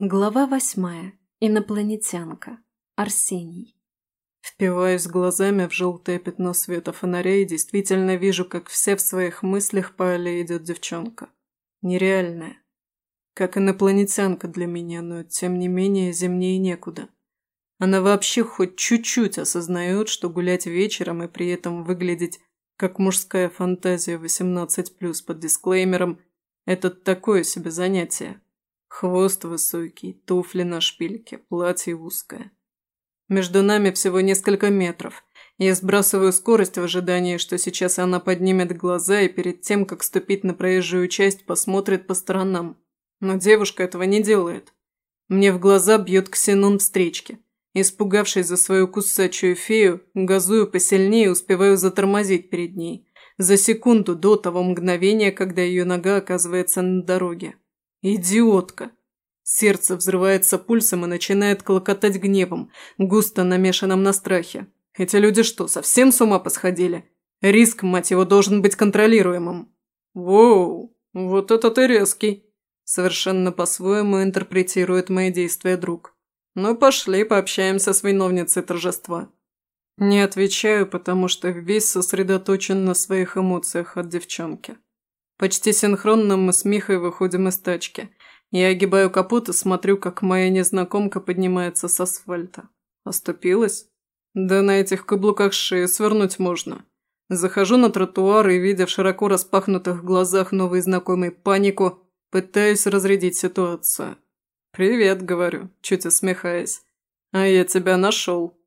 Глава восьмая. Инопланетянка. Арсений. Впиваюсь глазами в желтое пятно света фонаря и действительно вижу, как все в своих мыслях по аллее идет девчонка. Нереальная. Как инопланетянка для меня, но тем не менее земнее некуда. Она вообще хоть чуть-чуть осознает, что гулять вечером и при этом выглядеть как мужская фантазия 18+, под дисклеймером – это такое себе занятие. Хвост высокий, туфли на шпильке, платье узкое. Между нами всего несколько метров. Я сбрасываю скорость в ожидании, что сейчас она поднимет глаза и перед тем, как ступить на проезжую часть, посмотрит по сторонам. Но девушка этого не делает. Мне в глаза бьет ксенон встречки. Испугавшись за свою кусачую фею, газую посильнее и успеваю затормозить перед ней. За секунду до того мгновения, когда ее нога оказывается на дороге. Идиотка! Сердце взрывается пульсом и начинает клокотать гневом, густо намешанным на страхе. Эти люди что, совсем с ума посходили? Риск, мать его, должен быть контролируемым. Воу, вот это ты резкий. Совершенно по-своему интерпретирует мои действия друг. Ну пошли, пообщаемся с виновницей торжества. Не отвечаю, потому что весь сосредоточен на своих эмоциях от девчонки. Почти синхронно мы с Михой выходим из тачки. Я огибаю капот и смотрю, как моя незнакомка поднимается с асфальта. Оступилась? Да на этих каблуках шею свернуть можно. Захожу на тротуар и, видя в широко распахнутых глазах новой знакомой панику, пытаюсь разрядить ситуацию. «Привет», — говорю, чуть усмехаясь. «А я тебя нашел».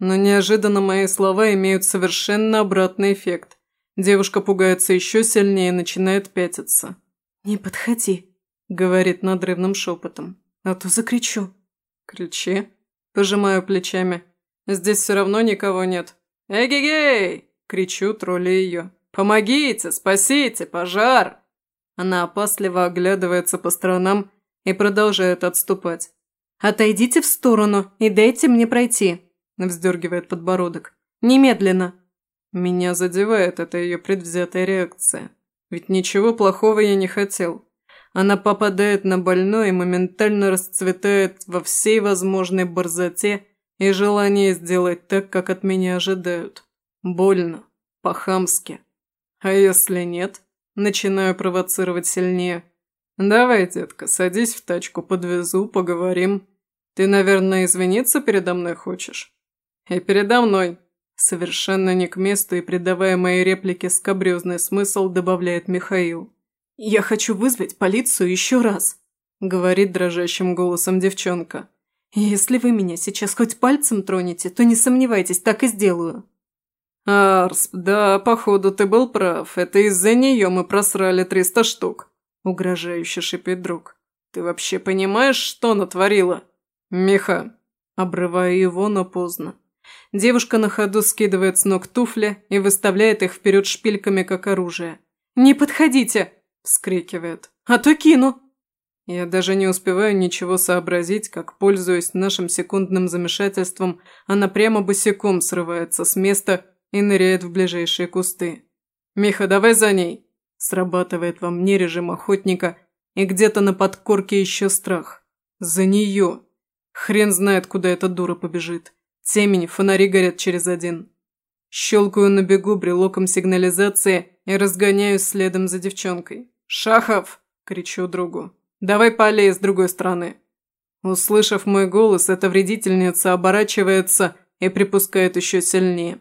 Но неожиданно мои слова имеют совершенно обратный эффект. Девушка пугается еще сильнее и начинает пятиться. «Не подходи», – говорит надрывным шепотом. «А то закричу». «Кричи». Пожимаю плечами. «Здесь все равно никого нет». «Эгегей!» – кричу, тролля ее. «Помогите! Спасите! Пожар!» Она опасливо оглядывается по сторонам и продолжает отступать. «Отойдите в сторону и дайте мне пройти», – вздергивает подбородок. «Немедленно!» Меня задевает эта ее предвзятая реакция. Ведь ничего плохого я не хотел. Она попадает на больной и моментально расцветает во всей возможной борзоте и желании сделать так, как от меня ожидают. Больно. По-хамски. А если нет? Начинаю провоцировать сильнее. «Давай, детка, садись в тачку, подвезу, поговорим. Ты, наверное, извиниться передо мной хочешь?» «И передо мной», Совершенно не к месту и придавая моей реплике скабрезный смысл, добавляет Михаил. «Я хочу вызвать полицию еще раз», – говорит дрожащим голосом девчонка. «Если вы меня сейчас хоть пальцем тронете, то не сомневайтесь, так и сделаю». «Арс, да, походу ты был прав. Это из-за нее мы просрали триста штук», – угрожающе шипит друг. «Ты вообще понимаешь, что натворила?» «Миха». Обрываю его, но поздно. Девушка на ходу скидывает с ног туфли и выставляет их вперед шпильками, как оружие. «Не подходите!» – вскрикивает. «А то кину!» Я даже не успеваю ничего сообразить, как, пользуясь нашим секундным замешательством, она прямо босиком срывается с места и ныряет в ближайшие кусты. «Миха, давай за ней!» Срабатывает во мне режим охотника, и где-то на подкорке еще страх. За нее. Хрен знает, куда эта дура побежит. Темень, фонари горят через один. Щелкаю на бегу брелоком сигнализации и разгоняюсь следом за девчонкой. «Шахов!» – кричу другу. «Давай по с другой стороны!» Услышав мой голос, эта вредительница оборачивается и припускает еще сильнее.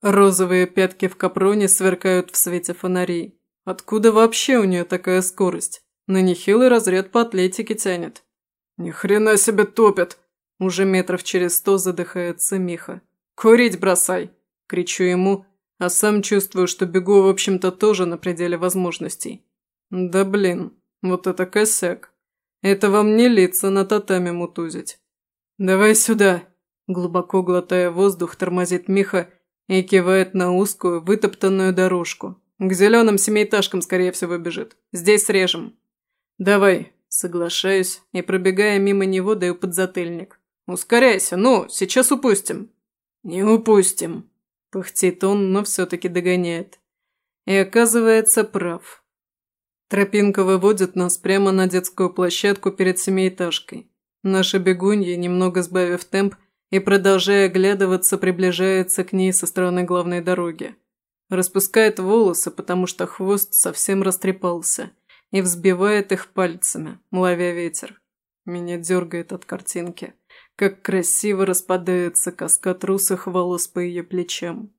Розовые пятки в капроне сверкают в свете фонарей. Откуда вообще у нее такая скорость? На нехилый разряд по атлетике тянет. «Ни хрена себе топят!» Уже метров через сто задыхается Миха. «Курить бросай!» – кричу ему, а сам чувствую, что бегу, в общем-то, тоже на пределе возможностей. Да блин, вот это косяк. Это вам не лица на татами мутузить. «Давай сюда!» Глубоко глотая воздух, тормозит Миха и кивает на узкую, вытоптанную дорожку. К зеленым семиэтажкам, скорее всего, бежит. Здесь срежем. «Давай!» – соглашаюсь и, пробегая мимо него, даю подзатыльник. «Ускоряйся, ну, сейчас упустим». «Не упустим», – пыхтит он, но все-таки догоняет. И оказывается прав. Тропинка выводит нас прямо на детскую площадку перед семиэтажкой. Наша бегунья, немного сбавив темп и продолжая оглядываться, приближается к ней со стороны главной дороги. Распускает волосы, потому что хвост совсем растрепался, и взбивает их пальцами, ловя ветер. Меня дергает от картинки, как красиво распадается каскад русых волос по ее плечам.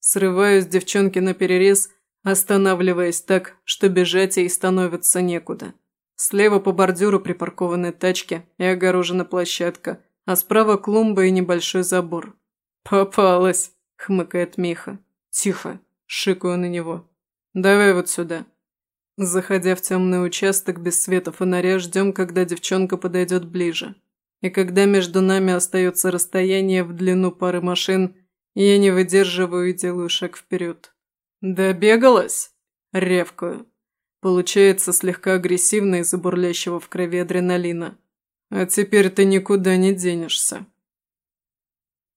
Срываюсь девчонки на перерез, останавливаясь так, что бежать ей становится некуда. Слева по бордюру припаркованы тачки и огорожена площадка, а справа клумба и небольшой забор. «Попалась!» – хмыкает Миха. «Тихо!» – шикаю на него. «Давай вот сюда!» Заходя в темный участок без света фонаря, ждем, когда девчонка подойдет ближе. И когда между нами остается расстояние в длину пары машин, я не выдерживаю и делаю шаг вперед. «Добегалась?» – ревкаю. Получается слегка агрессивно из-за бурлящего в крови адреналина. «А теперь ты никуда не денешься».